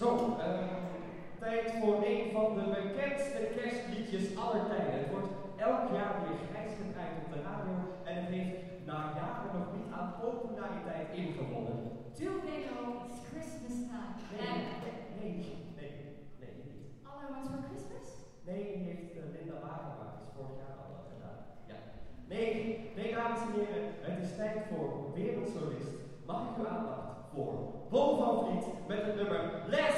Zo, ehm, tijd voor een van de bekendste kerstliedjes aller tijden. Het wordt elk jaar weer grijs op de radio en het heeft na jaren nog niet aan populariteit ingewonnen. Too We Know it's Christmas time. Nee, nee, eh? nee, nee, niet. All I for Christmas? Nee, die heeft uh, Linda Wagenmaak is vorig jaar al dat gedaan. Ja. Nee, nee, dames en heren, het is tijd voor Wereldsolist. Mag ik uw aandacht voor Bo van Vliet met het nummer Let